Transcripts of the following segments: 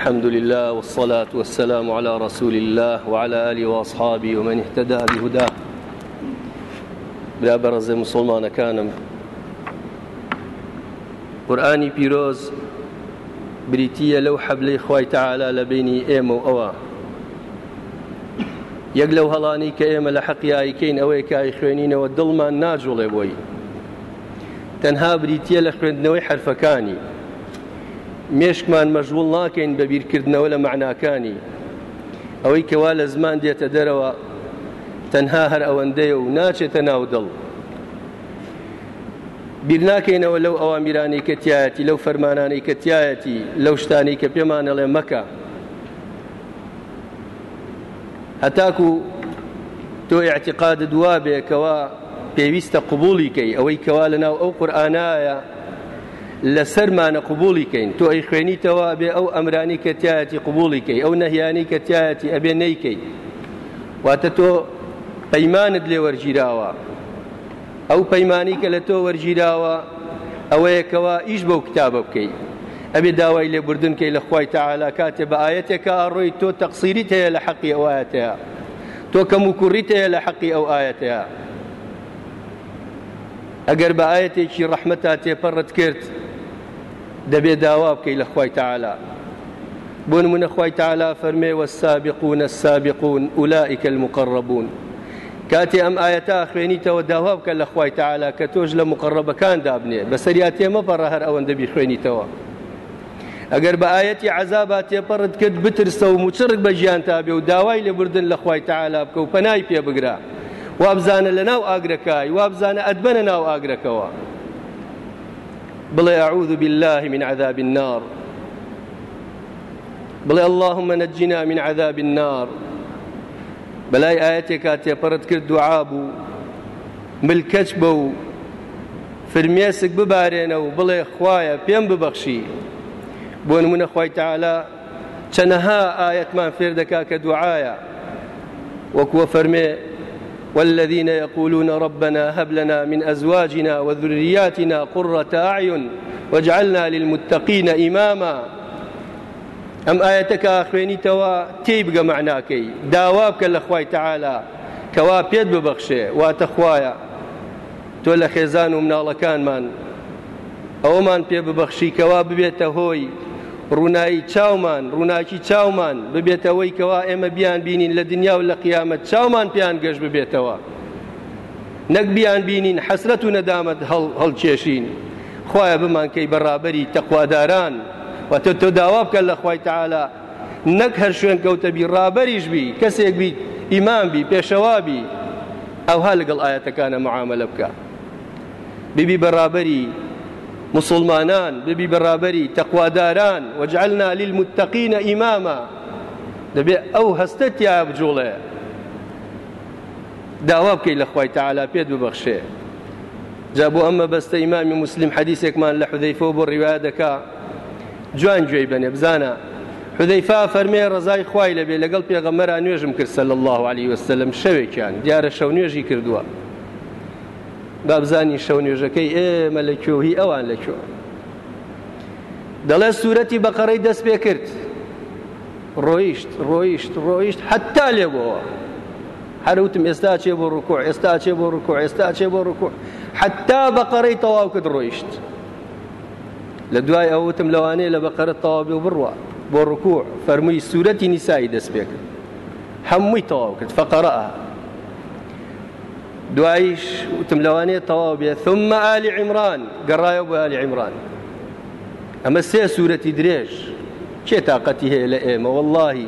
الحمد لله والصلاة والسلام على رسول الله وعلى آله وأصحابه ومن اهتدى بهداه بلا برز مسلمان كانم قرآني بيروز بریتە لەو حەبلەی خی تەعالا لە بینی ئێمە و ئەوە یەک لەو هەڵانی کە ئێمە لە حەقیایکەین ئەوەی کای خوێنینەوە دڵمان ناجوڵێ بۆی تەنها بریتە لە خوێندنەوەی حرفەکانی مێشکمان مەژغول ناکەین بە بیرکردنەوە لە معناکانی ئەوەی کەوا لە زمان دێتە دەرەوە تەنها هەر ئەوەندەیە و ناچێتە ناو دڵ بیر ناکەینەوە لەو ئەوامیرانی کەتیایەتی لەو فەرمانانی کەتیایەتی لەو شتانی کە پێمانەڵێ مەکە هەتاکو تۆ اعتقاد دووا بێکەوە پێویستە قوبولیکەی ئەوەی کەوا لەناو ئەو قورآانایە لەسەرمانە قوبولیکەین تۆ ئەی خوێنیتەوە ئەبێ ئەو ئەمرانی کە تایەتی قوبولیکەی ئەو نەهیانی کە تایەتی ئەبێ نەیکەی واتە تۆ پەیمانت لێ وەرگیراوە ئەو پەیمانی کە لە تۆ وەرگیراوە ئەوەیەکەوە ئیش بەو کتابە بکەیت ئەبێ داوای لێبوردنکەی لە خخوای تەعالا کاتێ بە ئاەتێکە ئاڕۆی تۆ تەقسیریت هەیە لە حەقی ئەوایەتەیە تۆ کەم وکوڕیت هەیە لە حەقی ئەو ئاەتەیە ئەگەر بە ئاەتێکی ڕەحمەتا تێپەڕت کرد دەبێت داوا بکەی لە خی تعالا بۆ منە خی تعالا فەرمێ وەسابقونە سابقون ئولائیکە المقڕبوون کاتی ئەم ئاەتا خوێنیتەوە داوا بکە لە خی تعالا کە تۆش لە مقڕبەکان دابنێ بە سەریا تێمەپەڕە هەر ئەوەندە بیخوێنیتەوە ئەگەر بە ئاەتی عذابات تێپەڕت کرد بترسە و موچڕک بە ژیان تابێ و داوای لە بردن لە خی تعالا بکە و پەنای پێ بگرە وابزانە لە ناو ئاگرەکای وابزانە ئەدبەنە ناو ئاگرەکەەوە بڵێ ئەعوذ بالله من عذاب النار بڵێ اللهم نجنا من عذاب النار بەلای ئاەتێکا تێپەڕت کرد دوعا بوو ملکەچ بە و فرمێسک ببارێنە و بڵێ خوایە پێم ببەخشی بۆ نمونە خی تعالا چەنەها ئاەتمان فێر دەکا کە دوعاە وەکووە فەرمێ والذين يقولون ربنا هب لنا من أزواجنا وذرياتنا قرة أعين واجعلنا للمتقين إماما ئەم ئاەتەکە خوێنیتەوە تێی بگە معناکەی داوا بکە لە خوای تەعالا کەوا پێت ببەخشێ واتە خوایە تۆ لە خێزان و مناڵەکانمان ئەومان پێ ببەخشی کەوا ببێتە هۆی ڕوونایی چاومان ڕووناکی چاومان ببێتەوەی کەوا ئێمە بیان بینین لە دنیا و لە قیامەت چاومان پیان گەشت ببێتەوە نەک بیان بینین حەسرەت و نەدامەت هەڵکێشین خۆیە بمانکەی بەڕابەری تەخواداران و تۆ تۆ داوا بکە لە خی تعالا نەک هەر شوێن کەوتەبی ڕابەریش بی کەسێک بی ئیمانبی پێشەوابی ئەوها لەگەڵ ئاەتەکانە معاملە بکە بیبی بەڕابەری مسلمانان ببی بەڕابەری تەخواداران وەجعلنا للمتەقینە ئیمامە دەبێ ئەو هەستە تیا بجوڵێ داوا بکەی لە خی تەعالا پێت ببەخشێ جا بۆ ئەمە بەستە ئیمامی مسلیم حەدیسێکمان لە حودەیفەوە بۆ ڕیوا دەکا جوان گوێی بنێ بزانە حودەیفا فەرمێ ڕزای خوای لەبێ لەگەڵ پێغەمەرا نوێژم کرد سەل الله عليه وسلم شەوێکیان دیارە شەو نوێژی کردووە بابزانی شەو نوێژەکەی ئێمە لە کوێهی ئەوان لە کوێ دەڵێ سوورەتی بەقەڕی دەست پێ کرد ڕۆیشت ڕۆیشت ڕۆیشت حتا لێبەوە هەروتم ئێستا چێ بۆ ڕکو ئێستا چێ بۆ ڕکو ئێستا چێ بۆ ڕکو حتا بەقەڕی تەواو کرد ڕۆیشت لە دوای ئەوتم لەوانەیە لە بەقەرە تەواوی و بڕوە بۆ ڕکو فەرمووی سوورەتی نیسایی دەست پێ کرد هەمووی تەواو کرد فەقەرە دوایش وتم لەوانەیە تەواو بێ ثمە ئالی عیمران گەڕایە بۆ ئالی عیمران ئەمە سێ سوورەتی درێژ کێ تااقەتی هەیە لە ئێمە واللهی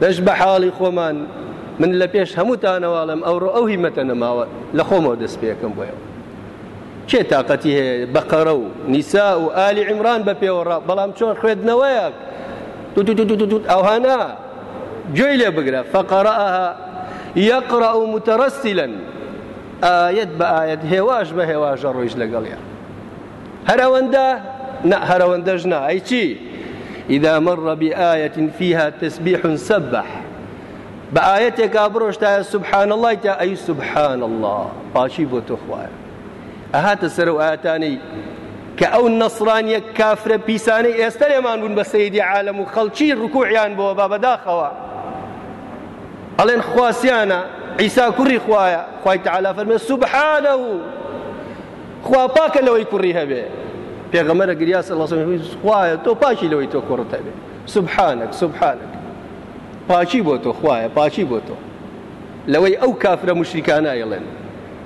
بەش بە حاڵی خۆمان من لە پێش هەمووتانەواڵم ئەوڕۆ ئەو هیمەتە نەماوە لە خۆمەوە دەست پێەکەم بۆیەوە کێ تااقەتی هەیە بەقەرە و نیسا و ئالی عیمران بە پێوەڕ بەڵام چۆن خوێندنەوەیەک ئەوهانا گوێی لێ بگرە فەقەرەها یەقڕە و متەڕستی لەن ئاەت بە ئاەت هێواش بە هێواژە ڕۆیش لەگەڵیە هەرەوەندە هەرەوەندەش نا ئەی چی ئیدا مڕە بئایەت فیها تسبیح سەبح بە ئاەتێکا بڕۆشتایە سبحان الله تا ئەی سبحان الله پاشی بۆ تۆ خوایە ئەهاتە سەر و ئاەتانی کە ئەو نەسرانیە کافرە پیسانەی ئێستا لێمان بوون بە سەیدی عالم و خەڵکی ڕکوعیان بۆ بابەداخەوە ئەڵێن خواسیانە عیسا کوڕی خوایە خی تعالا فەرمە سوبحانە و خوا پاکە لەوەی کوڕی هەبێ پێغەمەرە گریاس خوایە تۆ پاچی لەوەی تۆ کوڕت هەبێ سوبحانك سوبحانك پاچی بۆ تۆ خوایە پاچی بۆ تۆ لەوەی ئەو کافرە مشریکانە یڵێن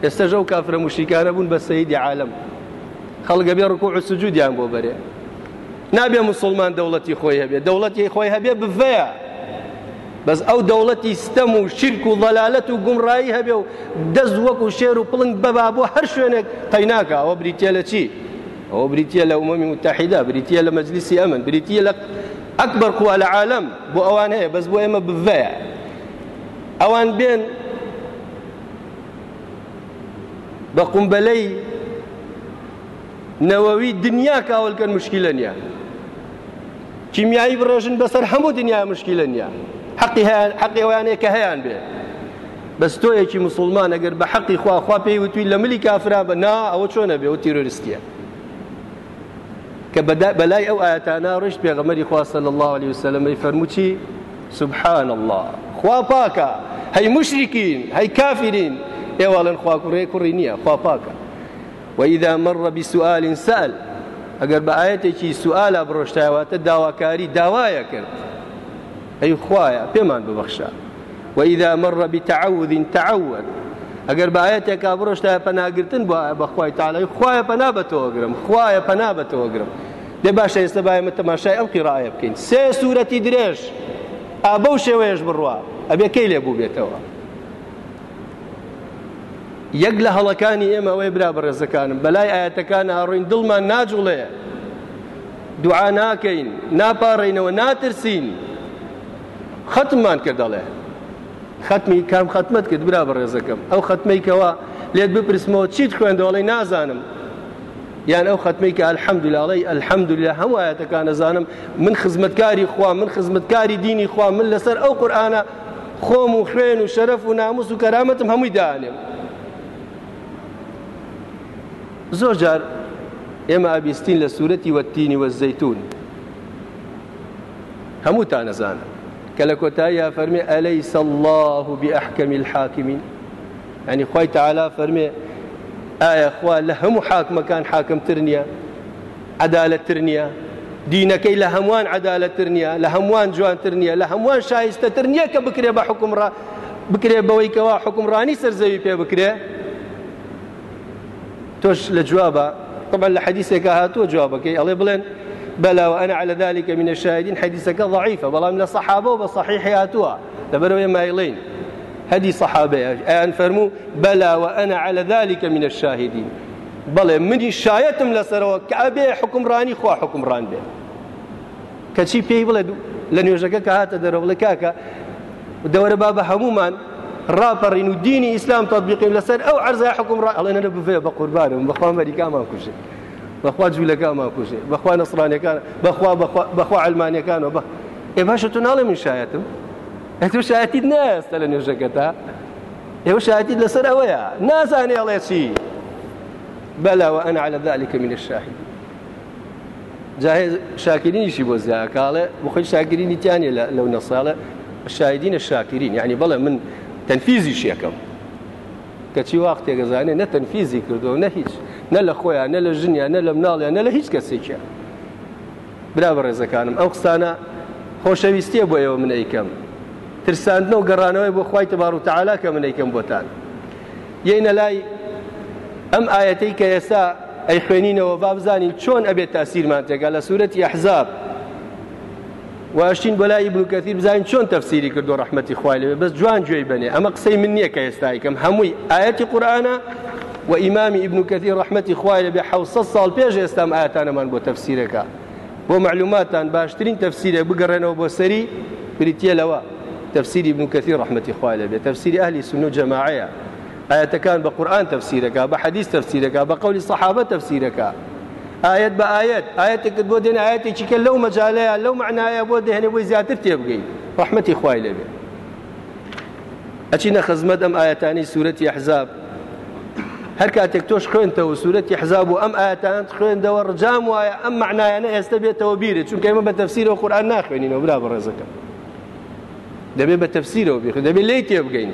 ئێستەژە ئەو کافرە مشریکانە بوون بە سەیدی عالم خەڵگە بێ ڕکو عسوجودیان بۆ بەرێ نابێ مسلمان دەوڵەتی خۆی هەبێ دەوڵەتی خۆی هەبێ بڤەیە بەس ئەو دەوڵەتی ستەم و شرک و ڵەلالەت و گومڕایی هەبێ و دەست وەک و شێر و پڵنگ بەبا بۆ هەر شوێنێک قەیناکە ئەوە بریتە لە چی؟ ئەوە بریتە لە عمەمی متحیدا بریتە لە مەجلیسی ئەمن بریتە لە ئەکبەر قووا لە عالم بۆ ئەوان هەیە بەس بۆ ئێمە بڤەیە ئەوان بێن بە قومبەلەی نەوەوی دنیا کاولکەن مشکیلە نیە کیمیایی بڕێژن بەسەر هەموو دنیا مشکیلە نیە حقی هەیە حقی ئەویانەیە کە هەیان بێ بەس تۆیەکی مسلمان ئەگەر بە حەقی خواخوا پێی وتوی لە ملی کافرا بە نا ئەوە چۆنە بێ و تیرۆریستیە کە بەلای ئەو ئاەتانە ڕشت پێغەمەری خواستە لە الله عليه وسلمەی فەرموچی سبحان الله خوا پاکە هەی مشرکین هەی کافرین ئێواڵەن خوا کوڕێ کوڕی نییە خوا پاکە وإذا مر بسؤال سأل ئەگەر بە ئاەتێکی سوالە بڕۆشتایواتە داواکاری داوایە کرد ئەی خوایە پێمان ببەخشە وإذا مر بتعوذ تعود ئەگەر باەتێک کا بڕۆشتا پەناگرتن بەخوای تاالای خوایە پەنا بەتۆگرم خوایە پەنا بەتۆگرم دێ باشە ئێستا باەمە تەماشای ئەم قیڕایە بکەین سێ سوورەتی درێژ ئابە و شێوەیەش بڕوە ئەبێ کەی لێ بوو بێتەوە یەک لە هەڵەکانی ئێمە ئەوەی برا بەڕێزەکانم بەلای ئاەتەکان هاڕوین دڵمان ناجوڵێ دوعا ناکەین ناپارڕینەوە ناترسین ختممان کردەڵێ ختمی کام ختمت کرد برا بە ڕێزەکەم ئەو ختمەیکەوە لێت بپرسمەوە چیت خوێندەوەڵی نازانم یان ئەو ختمەی کە ئەلحەمدولاڵی ئەلحەمدوللا هەموو ئاەتەکان نەزانم من خزمەتکاری خوا من خزمەتکاری دینی خوا من لەسەر ئەو قورآانە خۆم و خوێن و شەرف و ناموس و کەرامەتم هەمووی دانێم زۆر جار ئێمە ئابیستین لە سوورەتی وەتینی وەزەیتون هەمووتان نەزانم کە لە کۆتاییە فەرمێ ئەلەی سەله و بئەحکەمی الحاکمین ئەنی خی تعالا فەرمێ ئایا خوا لە هەموو حاکمەکان حاکمتر نییە عدالەتتر نییە دینەکەی لە هەمووان عدالەتتر نییە لە هەمووان جوانتر نییە لە هەمووان شایستەتر نییە کە بکرێ بە حکومڕ بکرێ بەوەیکەوە حکومڕانی سەرزەوی پێ بکرێ تۆش لە جوابە طبعا لە حەدیسێکە هاتووە جوابەکەی ئەڵێ بڵێن بلا وأنا على ذلك من الشاهدين حديثك ضعيفة بلا من الصحابة وبصحيح هاتوها لبروا مايلين هدي صحابة أن فرموا بلا وأنا على ذلك من الشاهدين بلا مني شايتم لسروا كأبي حكم راني خوا حكم ران بي كشي بي بلا لن يوجدك هاتا درو بلا كاكا دور بابا همومان رابرين وديني إسلام تطبيقين لسر أو عرض حكم ران الله أنا بفيا بقربانهم بخوام بريكا ما كل شيء بەخوا جوولەکانمان کوژێ بەخوا نسرانەکان بەخوا بەخوا ئەلمانەکانەوە بە ئێ باشە تو ناڵێ من شایەتم ئە تو شایەتیت نەستە لە نوێژەکەتا ئێوە شایەتیت لەسەر ئەوەیە نازانێ ئەڵێ چی بەلاوە ئەنا على ذلك من الشاهد جاهێ شاکرینیشی بۆ زیاکاڵێ بخۆی شاگرینی تیانێ لەو نەساڵە شایدینە شاکرین یعنی بەڵێ من تەنفیزی شێکم کە چی واختێک زانێ نە تەنفیزی کردو نە هیچ نە لە خۆیان نە لە ژنیان نە لە مناڵیان نە لە هیچ کەسێکە برا بە ڕێزەکانم ئەو قستانە خۆشەویستیە بۆ ئێوە منەیکەم ترساندنە و گەڕانەوەی بۆ خی تەبار و تعالا کە منەیکەم بۆتان یینە لای ئەم ئاەتەی کە ئێستا ئەی خوێنینەوە با بزانین چۆن ئەبێت تاسیرمان تێگا لە سوورەتی ئەحزاب واشتین بەلای بلوکەتی بزانین چۆن تەفسیری کردو ڕحمەتی خوای لەوێ بەس جوان گوێی بنێ ئەمە قسەی من نییە کە ئێستایکەم هەمووی ئاەتی قورآانە و ئیمامی ئیبنکەتی ڕحمەتی خوای لە بێ حوسە ساڵ پێش ئێستام ئاەتانەمان بۆ تەفسیرەکە بۆ معلوماتان باشترین تەفسیرە بگەڕێنەوە بۆ سەری بریتێلەوە تەفسیری بنکەتی ڕحمەتی خوای لە بێ تەفسیری ئەهلی سن و جەماعەیە ئاەتەکان بە قورآان تەفسیرەکە بە حەدیث تەفسیرەکە بە قولی سەحابە تەفسیرەکە ئاەت بە ئاەت ئاەتێکت بۆ دێن ئاەتێکی کە لەو مەجاالەیە لەو معناایە بۆ دێنێ بۆی زیاتر تێبگەی ڕحمەتی خوای لەبێ ئەچینە خزمەت ئەم ئاەتانی سوورەتی حزاب هەر کاتێک تۆش خوێنتەوە سوورەتی حزاب و ئەم ئاەتان خوێندەوە ڕجام وایە ئەم معنایانە ئێستا بێتەوە بیرە چونکە ئمە بە تەفسیرەوە قورآان ناخوێنینەوە برا بە ڕێزەکە دەبێت بە تەفسیرەوە بخ دەبێت لی تێبگەین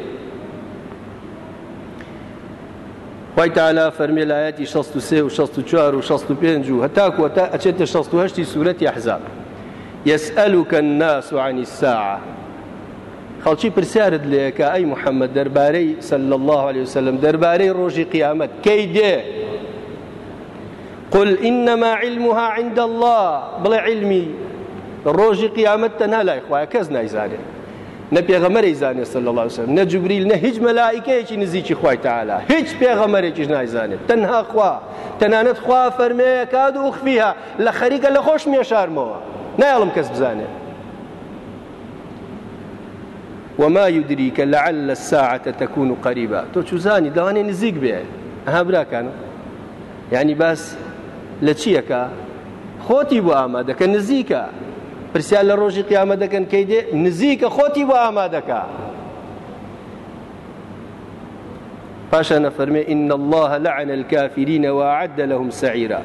وای تالا فەرمێ لایەتی 16 و 64 و 65 و هەتاکو تا ئەچێتە 16 سوورەتی حزاب يسألك الناس عن الساعة خەڵکی پرسیارت لێکە ئەی محەممەد دەربارەی سل الله عليه وسلم دەربارەی ڕۆژی قیامەت کەی دێ قل إنما علمها عند الله بڵێ علمی ڕۆژی قیامەت تەنا لای خوایە کەس نایزانێت نە پێغەمەری زانێت سەل الله وسلم نە جوبریل نە هیچ مەلایکەیەکی نزیکی خی تاالا هیچ پێغەمەرێکیش نایزانێت تەنها خوا تەنانەت خوا فەرمەیە کاد و خفیها لە خەریکە لە خۆش مێشارمەوە نایڵم کەس بزانێت وما يدريك لعل الساعة تكون قريبة تو چوزانی دەوانێ نزیک بێ ئەها براکانە یعنی باس لە چیەکە خۆتی بۆ ئامادەکە نزیکە پرسیان لە ڕۆژی قیامە دەکەن کەی دێ نزیکە خۆتی بۆ ئامادەکە پاشە نەفەرمێ إن الله لعن الكافرين وأعد لهم سعيرا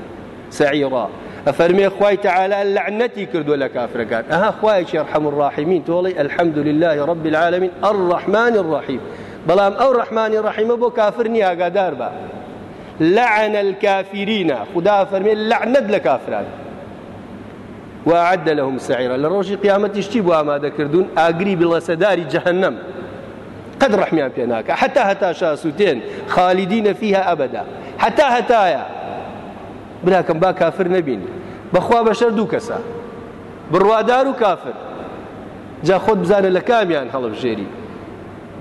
سعيرا ئەفەرمێ خوای تەعالا لەعنەتی کردووە لە کافرەکان ئەها خوایکی ڕحم ڕاحمین تۆڵی ئەلحەمد لله رب العالمین الرحمن الرحیم بەڵام ئەو ڕحمانی ڕحیمە بۆ کافر نی ئاگادار بە لعن الكافرین خدا فەرمێ لەعنەت لە کافران وعدە لەهم سعیرە لە ڕۆژی قیامەتیشتی بۆ ئامادەکردوون ئاگری بڵەسەداری جەهنم قد ڕحمیان پێ ناکە حتا هەتا شاسووتێن خالیدینە فیها ئەبدا حتا هەتایە براکەم با کافر نەبین بەخوا بەشەر دوو کەسە بڕوادار و کافر جا خۆت بزانە لە کامیان هەڵبژێری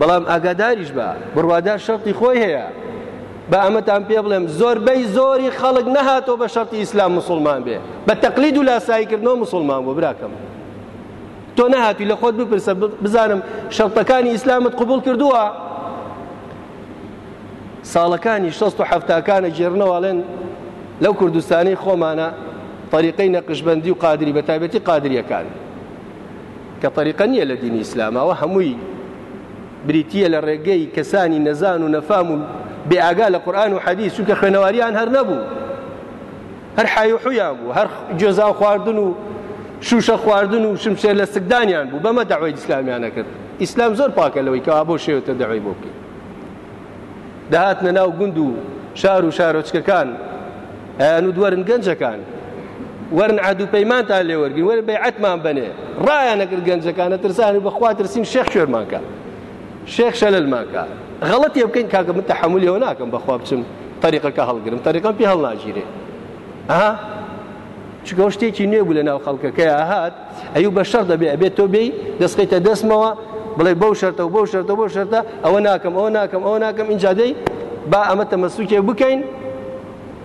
بەڵام ئاگاداریش بە بڕوادار شەرتی خۆی هەیە بە ئەمەتان پێ بڵێم زۆربەی زۆری خەڵک نەهاتۆ بە شەرتی ئیسلام مسلمان بێ بە تەقلید و لاساییکردنەوە مسلمان بۆ براکەم تۆ نەهاتوی لە خۆت بپرسە بزانم شەڵتەکانی ئیسلامت قوبول کردووە ساڵەکانی شەست و هەفتاکانە جێرنەوەڵێن لەو کوردستانی خۆمانە طریقەی نەقشبندی و قادری بە تایبەتی قادریەکان کە طریقە نییە لە دینی ئیسلامەوە هەمووی بریتە لە ڕێگەی کەسانی نەزان و نەفام و بێئگا لە قورآن و حەدیث چونکە خوێنەواریان هەر نەبوو هەر حایوحویان بوو هەر جێزا خواردن و شوشە خواردن و شمشێر لە سکدانیان بوو بەمە داوای ئیسلامیانە کرد ئیسلام زۆر پاکە لەوەی کەوا بۆ شێوتە دەوای بۆ بکەین دەهاتنە ناو گوند و شار و شارۆچکەکان ئەیان و دووەرن گەنجەکان وەرن عادوو پەیمانتان لێوەرگین وەرە بەیعەتمان بنێ ڕایانەگر گەنجەکانە ترسانی بەخوا ترسیم شێخ شوێرمانکە شێخ شەلەلمانکە غەڵەتی بکەین کاکە من تەحمللیەوە ناکەم بەخوا بچم طریقەکە هەڵگرم طریقم پێ هەڵ ناگیرێ ئا چگە شتێکی نوێ بوو لە ناو خەڵکەکەی هاات ئەو بە شەر دەبێ ئەبێت تۆ بێ دەستقیتە دەستمەوە بڵێ بەو شەرتە و بەو شەرتە بۆ شەرتە ئەوە ناکەم ئەوە ناکەم ئەوە ناکەم اینجادەی با ئەمە تەمەسوکێ بکەین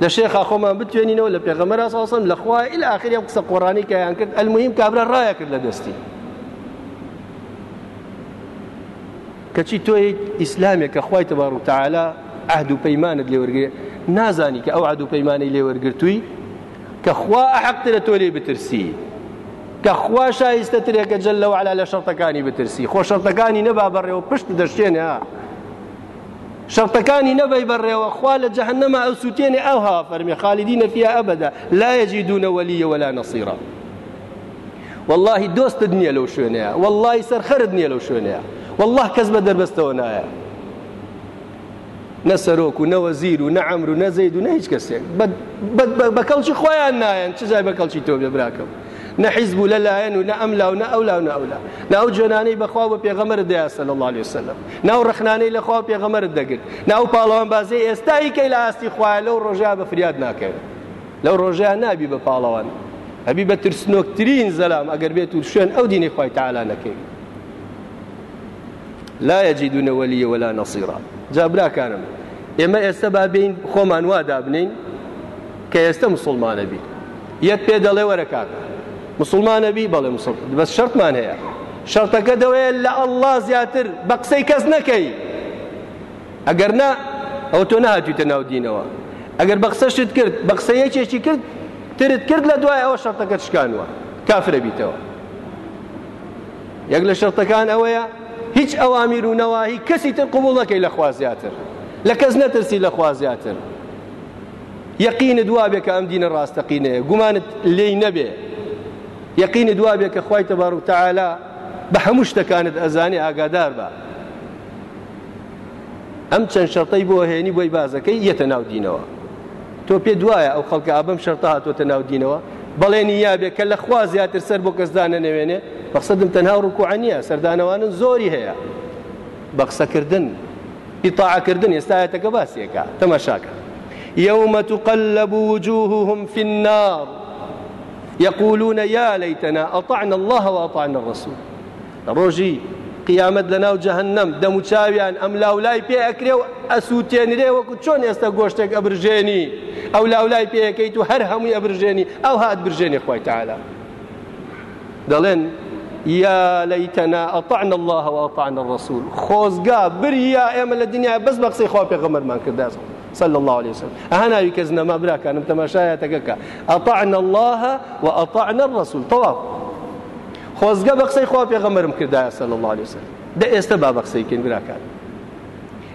لە شێخا خۆمان بتوێنینەوە لە پێغەمەرا ساسم لە خوای لە آخری ئەو قسە قۆڕانی کەیان کرد ئەلمیم کابرا ڕایە کرد لە دەستی. کەچی تۆیەک ئیسلامێک کە خخوای تەبار و تعالا ئەهد و پەیمانت لێوەرگێ نازانی کە ئەو عاد و پەیمانەی لێوەرگرتووی کە خوا ئەحقترە تۆ لێ بترسی کە خوا شایستەترێکە جل لەو علا لە شەرتەکانی بترسی خۆ شەرتەکانی نەبا بەڕێەوە پشت دەشتێنە شەرتەکانی نەبی بەڕێوە خوا لە جەهنەما ئەو سووتێنێ ئەو ها فەرمی خالیدی نەفیا ئەبدا لا یەجیدونەوەلیە ولا نەسیرە واللهی دۆستت نییە لەو شوێنەیە واللهی سەرخەرت نییە لەو شوێنەیە والله کەس بە دەربەستەوە نایە نە سەرۆک و نەوەزیر و نەعمر و نەزەید و نە هیچ کەسێک بە کەڵکی خۆیان نایەن چ جای بە کەڵکی تۆ بێ براکەم نە حیزب و لەلایەن و نە ئەملا و نە ئەولا و نەولا ناو جۆنانەی بەخوا بە پێغەمەر دەیاسە لە الله وسلم ناو ڕخنانەی لەخوا پێغەمەرت دەگرت ناو پاڵەوان بازی ئێستایی کەی لە ئاستی خوای لەو ڕۆژیا بە فریاد ناکەوێت لەو ڕۆژیان نابی بە پاڵەوان هەبی بە ترسنۆکترین زەلام ئەگەر بێت و شوێن ئەو دینی خۆی تعالا نەکەی لا يجدون وليا ولا نصيرا جا براکانم ئێمە ئێستا بابین خۆمان وا دابنین کە ئێستا مسلمانە بی یەک پێ دەڵێ وەرەکات مسلمانە بی بەڵێ بەس شەرتمان هەیە شەرتەکە دەوەیە لە ئەله زیاتر بە قسەی کەس نەکەی ئەگەر نا ئەو تۆ نهاتیتە ناو دینەوە ئەگەر بە قسەشت کرد بە قسە یەکێکی کرد ترت کرد لە دوای ئەوە شەرتەکە شکانوە کافرە بیتەوە یەک لە شەرتەکان ئەوەیە هیچ ئەوامیر و نەواهی کەسی تر قوبول نەکەی لە خوا زیاتر لە کەس نەترسی لە خوا زیاتر یەقینە دوابێ کە ئەم دینە ڕاستەقینەیە گومانت لێی نەبێ یەقینە دوابێ کە خی تەبار و تعالا بە هەموو شتەکانت ئەزانی ئاگادار بە ئەم چەند شەرتەی بۆ هێنی بۆی بازەکەی یەتە ناو دینەوە تۆ پێ دوایە ئەو خەڵکە ئابم شەرتا هاتۆتە ناو دینەوە بەڵێنی یابێ کە لە خوا زیاتر سەر بۆ کەسدانە نەوێنێ بەقسەدم تەنها ڕووکوعانە سەردانەوانن زۆری هەیە بەقسەکردن ئیتاعکردن ئێستاەتەکە باسیەکە تەمەشاکە يوم تقلب وجوههم في النار يقولون يا ليتنا أطعنا الله وأطعنا الرسول ڕۆژی قیامەت لە ناو جەهنەم دەم و چاویان ئەم لاولای پێ ئەکرێ و ئەسووتێنرێ وەکو چۆن ئێستا گۆشتێک ئەبرژێنی ئەو لاولای پێەکەیت و هەر هەمووی ئەبرژێنی ئەو هات برژێنی خۆی تاالە دەڵێن یا لەیتەنا ئەطعن الله و ئەطعن الرسول خۆزگا بریا ئێمە لە دنیا بەس بە قسەی خوا پێغەمەرمان کرداز صلى الله عليه وسلم أهنا بكزنا ما براك أنا تمشايا تكك أطعنا الله وأطعنا الرسول طواف خۆزگە بە قسەی خوا پێغەمەرم کردایە سەل الله عليه وسلم دە ئێستا با بە قسەی کردراکان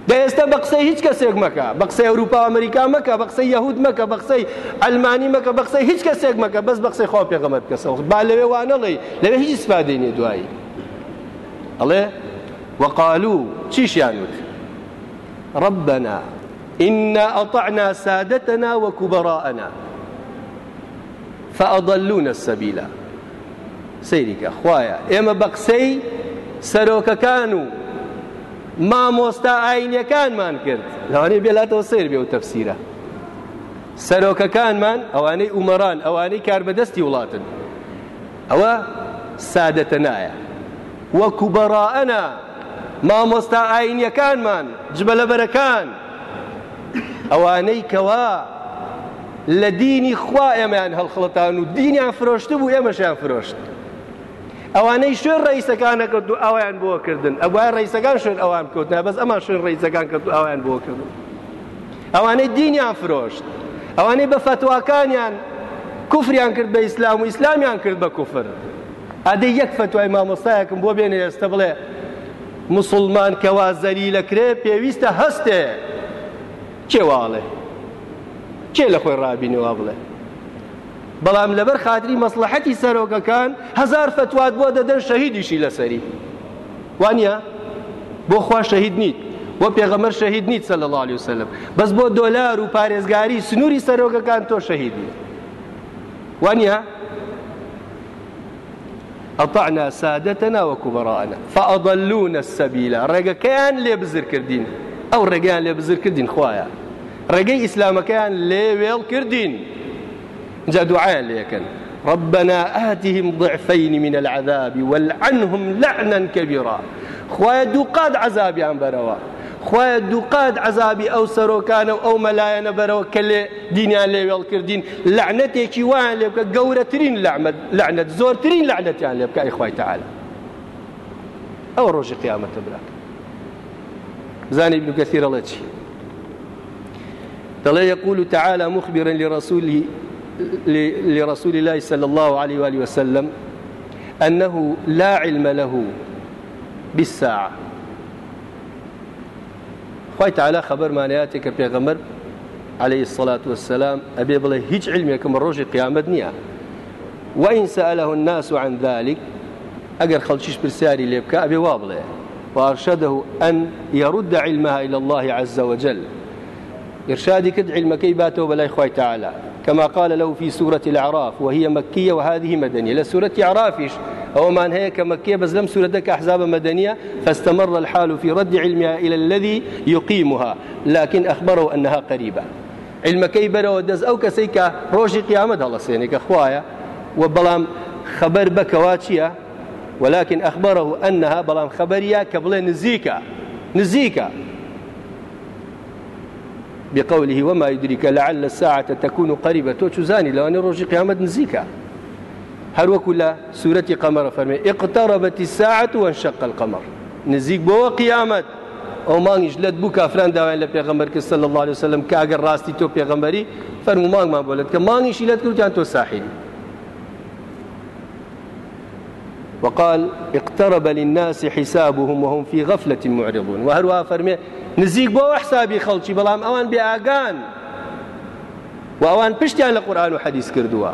دە ئێستا بە قسەی هیچ کەسێک مەکە بە قسەی ئەوروپا ئەمریکا مەکە بە قسەی یەهود مەکە بە قسەی ئەلمانی مەکە بە قسەی هیچ کەسێک مەکە بەس بە قسەی خوا پێغەمەر بکەسەوە با لەوێ وانەڵێ لەوێ هیچ سپادێنێ دوایی ئەڵێ وەقالو چیشیان وت ربنا إنا أطعنا سادتنا وكبراءنا فأضلونا السبيلا سەیریکە خوایە ئێمە بە قسەی سەرۆکەکان و مامۆستا ئاینەکانمان کرد لەوانەیە بێلاتەوە سیر بێ و تەفسیرە سەرۆکەکانمان ئەوانەی ئومەران ئەوانەی کاربەدەستی وڵاتن ئەوە سادەتە نایە وەکو بەڕائەنە مامۆستا ئاینیەکانمان جبەلەبەرەکان ئەوانەی کەوا لە دینی خوا ئێمەیان هەڵخڵەتان و دینیان فرۆشت بوو ئێمەشیان فرۆشت ئەوانەی شوێن ڕیسەکانە کرد و ئەویان بۆ کردن ئەوان ڕیسەکان شوێن ئەوان کەوتنا بەس ئەمان شوێن ڕیسەکان کرد و ئەویان بۆ کردن ئەوانەی دینیان فرۆشت ئەوانەی بە فتوواکانیان کوفریان کرد بە ئیسلام و ئیسلامیان کرد بە کوفر ئەدەی یەک فتوای مامۆستایەکم بۆ بێنێ ئێستا بڵێ مسلمان کەوا زەلی لەکرێ پێویستە هەستێ کێواڵێ کێ لە خۆی ڕابینەوە بڵێ بەڵام لەبەر خاتری مەسلحەتی سەرۆکەکان هزار فتوات بۆ دەدەن شەهیدیشی لەسەری وانە بۆ خوا شەهید نیت بۆ پێغەمەر شەهید نیت سە لە لاڵی وسلم بەس بۆ دۆلار و پارێزگاری سنووری سەرۆکەکان تۆ شەهید نیت وانە ئەطعنا سادەتەنا وەکوبڕانە فەعضلوونە سەبیلە ڕێگەکەیان لێ بزر کردین ئەو ڕێگەیان لێ بزر کردین خویە ڕێگەی ئیسلامەکەیان لێ وێڵ کردین. جا دوعایان لەکەن ربنا آتهم ضعفين من العذاب والعنهم لعنا كبيرا خويا دوقاد عذابي عن بروا خويا دوقاد عذابي او سروكان او ملاينه بروا كل دنيا لي والكردين لعنتك وان لك قورترين لعنت لعنت زورترين لعنت يعني لك يا اخوي تعالى او روج قيامه براك زاني ابن كثير الله دل يقول تعالى مخبرا لرسوله لرسول الله صلى الله عليه وآله وسلم أنه لا علم له بالساعة خی تعالا خبرمانەیە کە پێغەمەر عليه الصلاة والسلام أبي بڵێ هیچ علمێکم ڕۆژی قیامەت نییە وإن سأله الناس عن ذلك أجر خەڵکیش برساري لێ بکە أبي وا بڵێ وأرشده أن يرد علمها إلى الله عز وجل إرشادي كد علمكي باتو بلاي خوي تعالى كما قال له في سورة الأعراف وهي مكية وهذه مدنية لسورة عرافش أو من هي كمكية بس لم سورة دك أحزاب مدنية فاستمر الحال في رد علمها إلى الذي يقيمها لكن أخبره أنها قريبة علمەکەی بەرەوە دەست ئەو کەسەی کە ڕۆژی قیامەت هەڵەسێنێکە خوایە و بەڵام خبر بکەوا چییە ولكن أخبره أنها بەڵام خبرە کە بڵێ نزیکە نزیکە بقوله وما يدرك لعل الساعة تكون قريبة توتشزاني لو أن روجي قيامة نزيكا هل وكلا سورة قمر فرمي اقتربت الساعة وانشق القمر نزيك بوا قيامة ئەو مانگیش لەت بوو کافران داوای لە پێغمبەر کرد سەل الله وسلم کە ئەگەر ڕاستی تۆ پێغمبەری فەرمو مانگمان بۆ لەت کە مانگیشی لەت کردیان تۆ ساحیلی وقال اقترب للناس حسابهم وهم في غفلة معرضون وهروها فرمي نزیک بۆ حسابی خەڵکی بەڵام ئەوان بێئگان و ئەوان پشتیان لە قورآان و حەدیث کردووە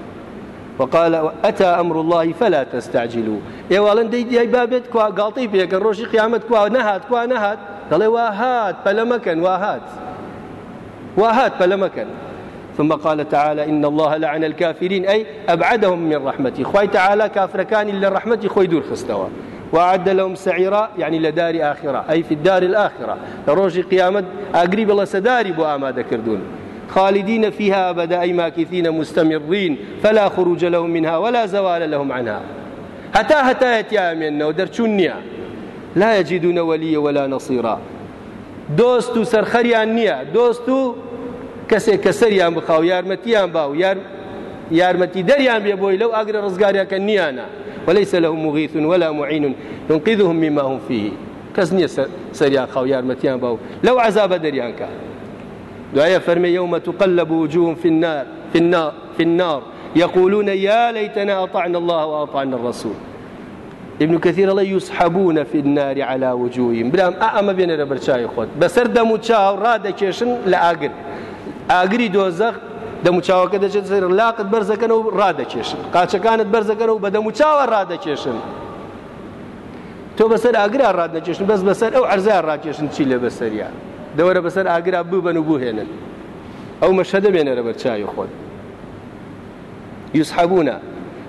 وقال ئەتا ئەمر اللهی فەلا تەستاجیل و ئێواڵن دەی دیای بابێت کوا گاڵتی پێکە ڕۆژی قیامەت کوا نەهات کوا نەهات دەڵێ وا هات پەلەمەکەن وا هات وا هات پەلەمەکەن ثم قال تعالى إن الله لعن الكافرين أي أبعدهم من رحمتي خوي تعالى كافر كان إلا رحمتي خوي دور خستوا وعد لهم سعيرا يعني لدار آخرة أي في الدار الآخرة لروجي قيامة أقرب الله سداري بو آما ذكردون خالدين فيها أبدا أي ماكثين مستمرين فلا خروج لهم منها ولا زوال لهم عنها هتا هتا يتيامين ودرچونيا لا يجدون وليا ولا نصيرا دۆست و سەرخەریان نییە دۆست و کەسێک کە سەریان بخاو یارمەتیان باو یارمەتی دەریان بێ بۆی لەو ئاگرە ڕزگاریەکە نییانە وليس له مغيث ولا معين ينقذهم مما هم فيه کەس نییە سەریان خاو یارمەتیان باو لەو عذابە دەریان کار دوایە فەرمی یومە تقلب وجوههم في النار في النار في النار يقولون يا ليتنا أطعنا الله وأطعنا الرسول ابن كثير الله يسحبون في النار على وجوههم بلام أأما بين ربرشاي خود بسردم وشاو راد كيشن لآقر آقري دوزخ دەموچاوەکە دەچێت سەر لاقت بەرزەکەن و ڕادەکێشن قاچەکانت بەرزەکەن و بە دەموچاوە ڕادەکێشن تۆ بەسەر ئاگرا ڕادەکێشن بەس بەسەر ئەو ئەرزای ڕاکێشن چی لە بەسەریان دەوەرە بەسەر ئاگرا ببن و بهێنن ئەو مەشە دەبێنەرە بەرچوی خۆت یوسحبوونە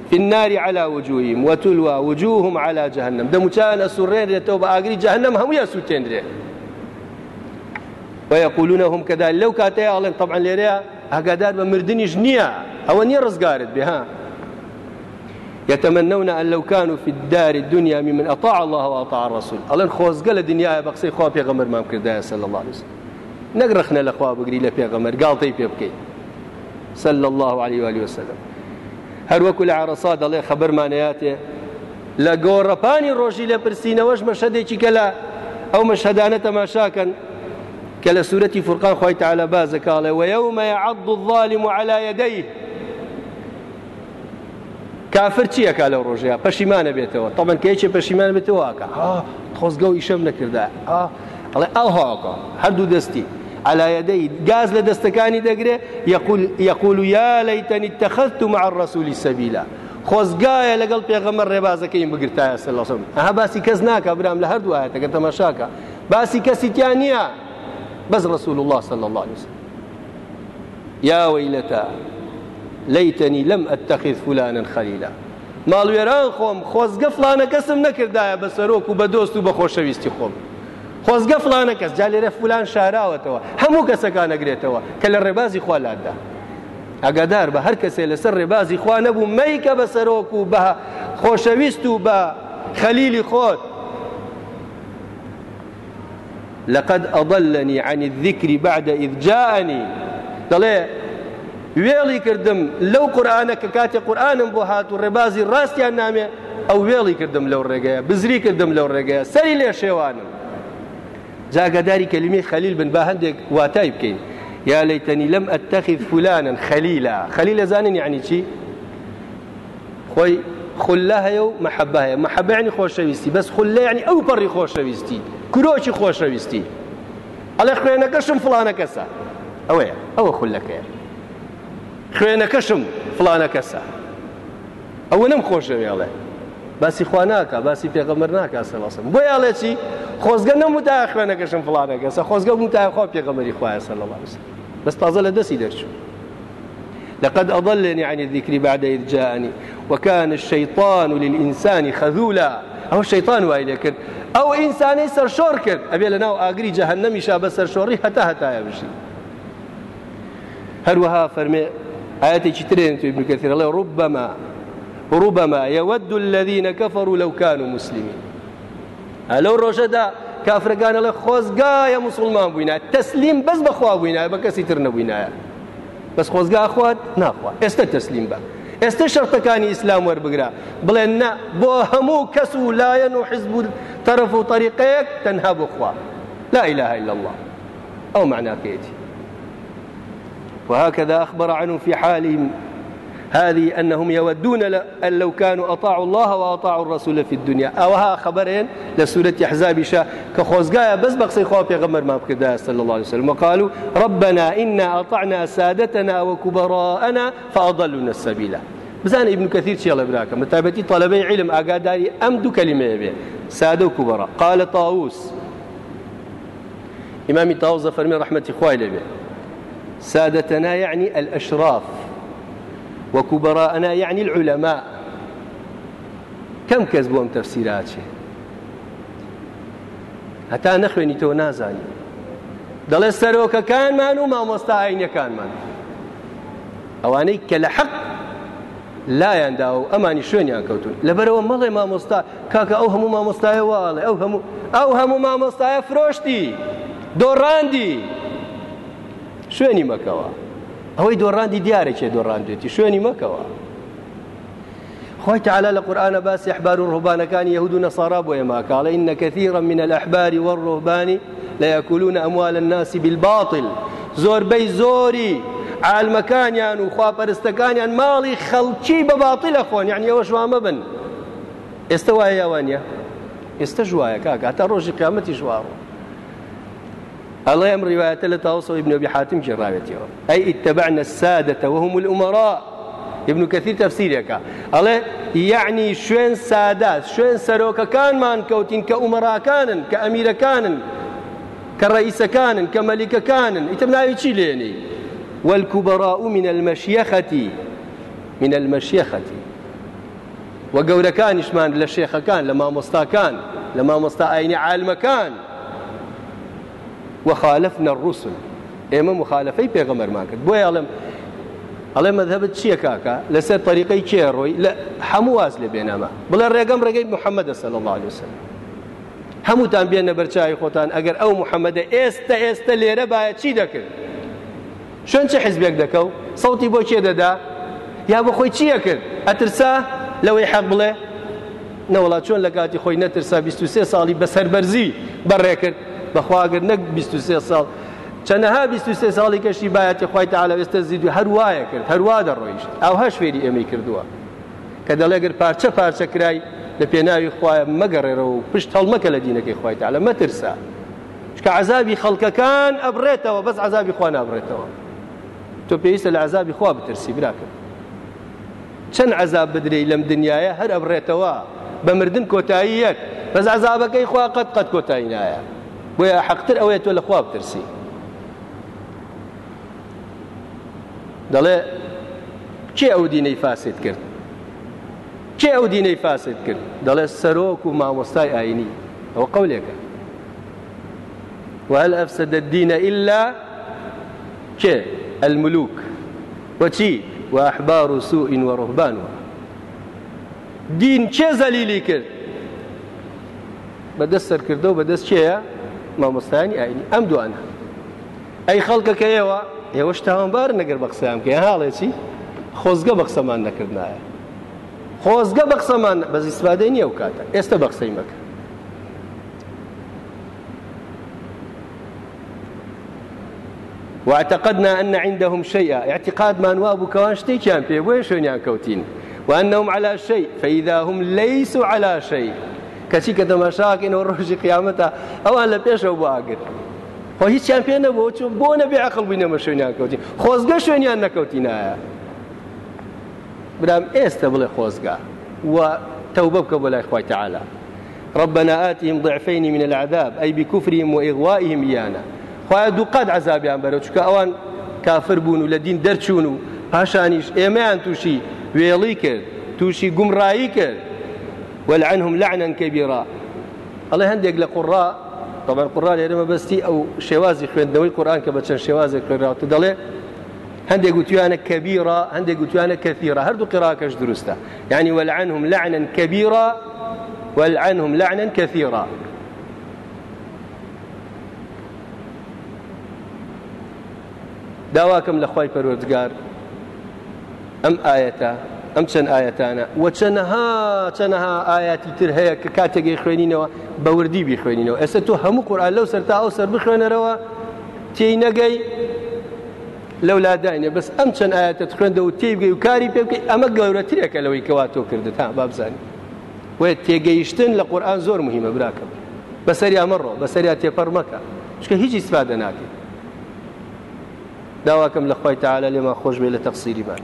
في النار على وجوههم وتلوى وجوههم على جهنم دموچان اسورين ريتو باغري جهنم هم يسوتين ويقولون هم كذلك لو كاتيا الله طبعا ليريا ئاگادار بە مردنیش نییە ئەوە نییە ڕزگارت بێها يتمنون أن لو كانوا في الدار الدنيا ممن أطاع الله وأطاع الرسول ألن خوزقل الدنيا بقصي خواه بيغمر ما مكردها صلى الله عليه وسلم نەگرخنە لە خوا بگری لە پێغەمەر گاڵتەی پێ بکەیت سل الله عليه وعلی وسلم هەروەکو لە عرەسا دەڵێ خەبەرمانەیاتێ لە گۆڕەپانی ڕۆژی لە پرسیینەوەش مەشەدێکی کە لە ئەو مەشهدانە تەماشاکەن کە لە سوورەتی فرقان خۆی تعالە بازەکاڵێ وەومە عەبد الظالم على يديه کافر چیەکە لەو ڕۆژەیە پەشیمانە بێتەوە تەمەەن کەیچێ پەشیمان بێتەوەکە خۆزگە و ئیشەم نەکردە ئەڵێ ئەڵهاکە هەردوو دەستی علایەدەی گاز لە دەستەکانی دەگرێ یەقول و یا لەیتەنی تەخەت و مع ڕسوولی سەبیلا خۆزگایە لەگەڵ پێغەمە ڕێبازەکەی بگرتایە سەلسم ئەها باسی کەس ناکە برام لە هەردوو ئاەتەکە تەمەشاکە باسی کەسییان نییە بس رسول الله صلى الله عليه وسلم يا ويلتا ليتني لم أتخذ فلانا خليلا ماڵوێران خۆم خۆزگە فلانە کەسم نەکردایە بە سەرۆک و بە دۆست و بە خۆشەویستی خۆم. خۆزگە فلانە کەس جا لێرە فلان شاراوەتەوە هەموو کەسەکان نەگرێتەوا کە لە ڕێبازی خوالادا. ئەگادار بە هەر کەسێ لەسەر ڕێبازی خوا نەبوو مەیکە بە سەرۆک و بە خۆشەویست و بە خەلیلی خۆت لقد ئەضلنی عنی الذکری بعد ئیدجانی دەڵێ وێڵی کردم لەو قورآانە کە کاتێ قورآانم بۆ هات و ڕێبازی ڕاستیان نامێ ئەو وێڵی کردم لەو ڕێگەیە بزری کردم لەو ڕێگەیە سەری لێ شێوانم جاگەداری کەلیمی خەلیل بن با هەندێک واتای بکەین یا لەیتەنی لەم ئەتەخی فولانن خەلیلا خەلی لە زانین یعنی چی خۆی خولە هەیە و مەحەبە هەیە مەحەبەیانی خۆشەویستی بەس خولەیانی ئەو پەڕی خۆشەویستی کرۆکی خۆشەویستی ئەڵێ خوێنەکەشم فلانە کەسە ئەوەیە ئەوە خولەکەیە خوێنەکەشم فلانە کەسە ئەوە نم خۆشەوێڵێ باسی خوا ناکە باسی پێغەمەر ناکە سەڵسم بۆ یاڵێ چی خۆزگە نەموتای خوێنەکەشم فلانە کەسە خۆزگە موتایخوا پێغەمەری خوایە سەلڵاس بەس تازە لە دەستی دەرچوو لقد أضلني عن الذكر بعد إذ جاءني وەکان الشەیطان و للئینسانی خەذولا ئەوە شەیطان وای لێ کرد ئەو ئینسانی سەرشۆر کرد ئەبێ لە ناو ئاگری جەهنەمیشا بە سەرشۆڕی هەتا هەتایە بشی هەروەها فەرمێ ئاەتێکی ترێن توی بکەێڵێ ڕوبەما ڕوبەما یەوەد الذيینە کەفەڕ و لەوکان و مسللیمی ئەلەو ڕۆژەدا کافرەکانە لە خۆزگایە مسلمان بووینە تەسلیم بەس بەخوا بووینە بە کەسی تر نەبووینایە بەس خۆزگا خوات ناخوا ئێستا تەسلیم بە ئێستا شەرتەکانی ئیسلام وەربگرا بڵێن نە بۆ هەموو کەس و لایەن و حیزب و تەرەف و تەریقەیەک تەنها بخوا لا إله إلا الله أو معنى كيتي وهكذا أخبر عنه في حالهم هذه أنهم يودون أن لو كانوا أطاعوا الله وأطاعوا الرسول في الدنيا أوها خبرين لسورة أحزاب شاء كخوزقايا بس بقصي خواب يغمر ما بكدا صلى الله عليه وسلم وقالوا ربنا إنا أطعنا سادتنا وكبراءنا فأضلنا السبيل بزان ابن كثير شيء الله براك متابتي طلبي علم أقاداري أمد كلمة يبي سادة وكبراء قال طاووس إمام طاووس فرمي رحمة إخوائي لبي سادتنا يعني الأشراف وكبراءنا يعني العلماء كم كذبوا تفسيرات هەتا نەخوێنی تۆ نازانی دەڵێ سەرۆکەکانمان و مامۆستا ئاینەکانمان ئەوانەی کە لە حەق لایەندا و ئەمانی شوێنیان کەوتون لەبەرەوە مەڵێ مامۆستا کاکە ئەو هەموو مامۆستایە واڵێ ئەو هەموو ئەو هەموو مامۆستایە فرۆشتی دۆڕاندی شوێنی مەکەوە ئەوەی دۆڕاندی دیارێکێ دۆڕاندێتی شوێنی مەکەوە خۆی تعالا لە قورآانە باسی ئەحبار و ڕوبانەکانی یهود و نەسارا بۆ ئێماکاڵە إن كثيرا من الأحبار والرهبان لا يأكلون أموال الناس بالباطل زۆربەی زۆری عالمەکانیان و خواپەرستەکانیان ماڵی خەڵکی بە باڵی لە خۆن یعنی ئەوە شوامە بن ئێستا وایە یاوانە ئێستا ژوایە کاکە تا ڕۆژی قیامەتی ژواوە الله ئەم ڕیواەتە لە تاوسەوە ابنەبی حاتم جێڕاوێتیەوە ئەی ئتەبعە سادەتەوە هم العمەرا ابن کەثیر تەفسیرێکە ئەڵێ یعنی شوێن سادات شوێن سەرۆکەکانمان کەوتین کە عمەراکانن کە ئەمیرەکانن کە ڕئیسەکانن کە مەلیکەکانن ئیتم ناوی چی لێنی والكبراء من المشيخة من المشيخة وقوركان شمان لشيخكان لما مستاكان لما مستا عيني عالمكان وەخالف نەڕوسن ئێمە مخالفەی پێغەمەرمان کرد بۆ یاڵم ئەڵێ مەذهبت چییە کاکە لەسەر طریقی کێ ڕۆی لە هەموو واز لێ بێنەما بڵێ ڕێگەم ڕێگەی محەممەدە سەل الله لوسن هەمووتان بێنە بەرچوی خۆتان ئەگەر ئەو محەممەدە ئێستا ئێستا لێرە باە چی دەکرد شوێن چه حزبێک دەکەوت سەڵتی بۆ کێ دەدا یا بە خۆی چییە کرد ئەترسا لەوەی حەق بڵێ نەوەڵا چۆن لە کاتی خۆی نەترسا 23 ساڵی بەسەربەرزی بەڕێ کرد بەخواگر نەک 23 ساڵ چەنەها 23 ساڵی کەشی باەتی خخوایتە ئالەوێستە زیدو هەروایە کرد هەروا دەڕۆیشت ئەو هەش فێری ئەمەی کردووە کە دەڵێگر پارچە پارچە کرای لە پێناوی خخوایە مەگەڕێرەوە و پشت هەڵمەکە لە دینەکەی خخوایتە لە مەترسا چکە عذابی خەڵکەکان ئەبرێتەوە بەس عذابی خوا نابڕێتەوە تۆ پێویستە لە عذابی خوا بترسی براکرد چەند عذاب بدرەی لەم دنیاە هەر ئەبڕێتەوە بە مردن کۆتایی یەک بەس عذابەکەی خوا قەت قەت کۆتایی نایە بۆیە حەقتر ئەوەیە تۆ لە خوا بترسی دەڵێ کێ ئەو دینەی فاسێت کرد کێ ئەو دینەی فاسێت کرد دەڵێ سەرۆک و مامۆستای ئاینی ئەوە قولێکە وهل أفسد الدين إلا كي الملوك وشي وأحبار سوء ورهبان دين كي زليلي كرد بدس سر كردو بدس كي مامۆستانی ئاینی ئەم دوانە ئەی خەڵکەکە ئێوە ئێوەش تاوانبار نەگەر بە قسەیان کە هاڵێکی خۆزگە بە قسەمان نەکردایە خۆزگە بە قسەمان بەز ئیسپادەی نییە و کاتە ئێستا بە قسەی مەکە واعتقدنا أن عندهم شيئا اعتقاد ما نواب كوانشتي كان في وين شنو كوتين وأنهم على شيء فإذا هم ليسوا على شيء کەچی کە دەمەشاکەینەوە ڕۆژی قیامەتە ئەوان لە پێشەوە باگر خۆ هیچیان پێ نەبوو چون بۆ نەبێ عقل بووینەمە شوێنیان کەوتی خۆزگە شوێنیان نەکەوتینایە برام ئێستا بڵێ خۆزگا و تەوبە بکە بۆ لای خخوای تعاالە ربنا آتهم ضعفين من العذاب أي بكفرهم وإغوائهم إيانا خواه دو قد عذابيان برو چونك اوان كافر بونو لدين درچونو پاشانیش ئێمەیان تووشی وێڵی کرد تووشی گومڕایی کرد ولعنهم لعنا كبيرا الله هندێک لە قڕا طبعا قڕا لێرەمە بەستی ئەو شێوازی خوێندنەوەی قورآن کە بە چەند شێوازێک خوێنراوتە دەڵێ هەندێک گوتیانە کەبیرا هەندێک گوتیانە کەثیرا هەردوو قراکەش دروستە یعنی ولعنهم لعنا كبيرا ولعنهم لعنا كثيرا داواکەم لە خی پەروەردگار ئەم ئاەتە ئەم چەند ئاەتانە وە چەنەها چەنەها ئاياتی تر هەیە کە کاتێکی خوێنینەوە بەوردی بیخوێنینەوە ئێستا تۆ هەموو قورآن لەو سەر تا ئەو سەر بخوێنەرەوە تێی نەگەی لەو لادانە بەس ئەم چەند ئاەتە خوێندەوە تێبگەی و کاری پێبکەی ئەمە گەورەترێکە لەوەی کەوا تۆ کردت تا بابزانانی وێ تێگەیشتن لە قورآن زۆر مهمە براکەم بەسەری ئەمەڕۆ بەسەریا تێپەر مەکە چکە هیچ ئیسفادە ناکەیت داواکەم لە خۆی تعاالە لێمە خۆش بێ لە تەقسیریبان